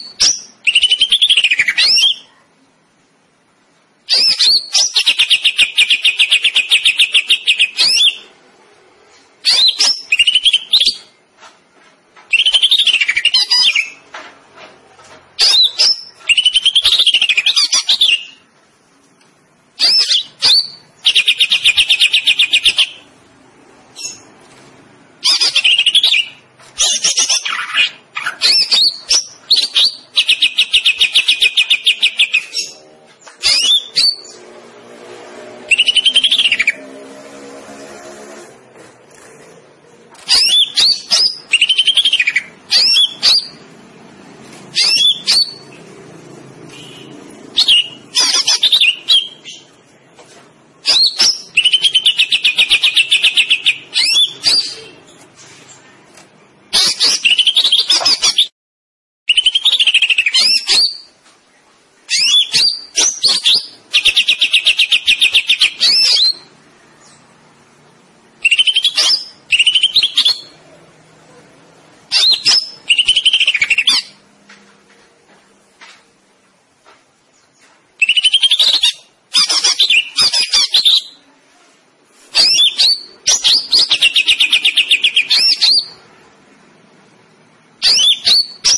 Thank you. you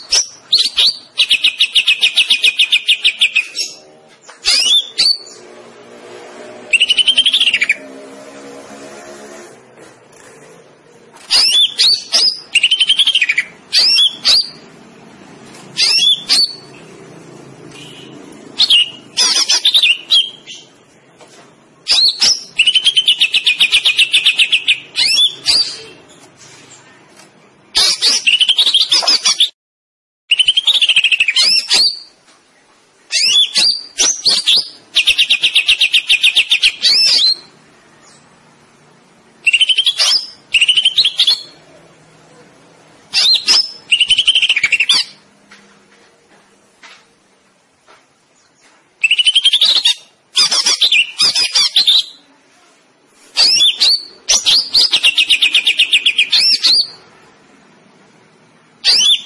you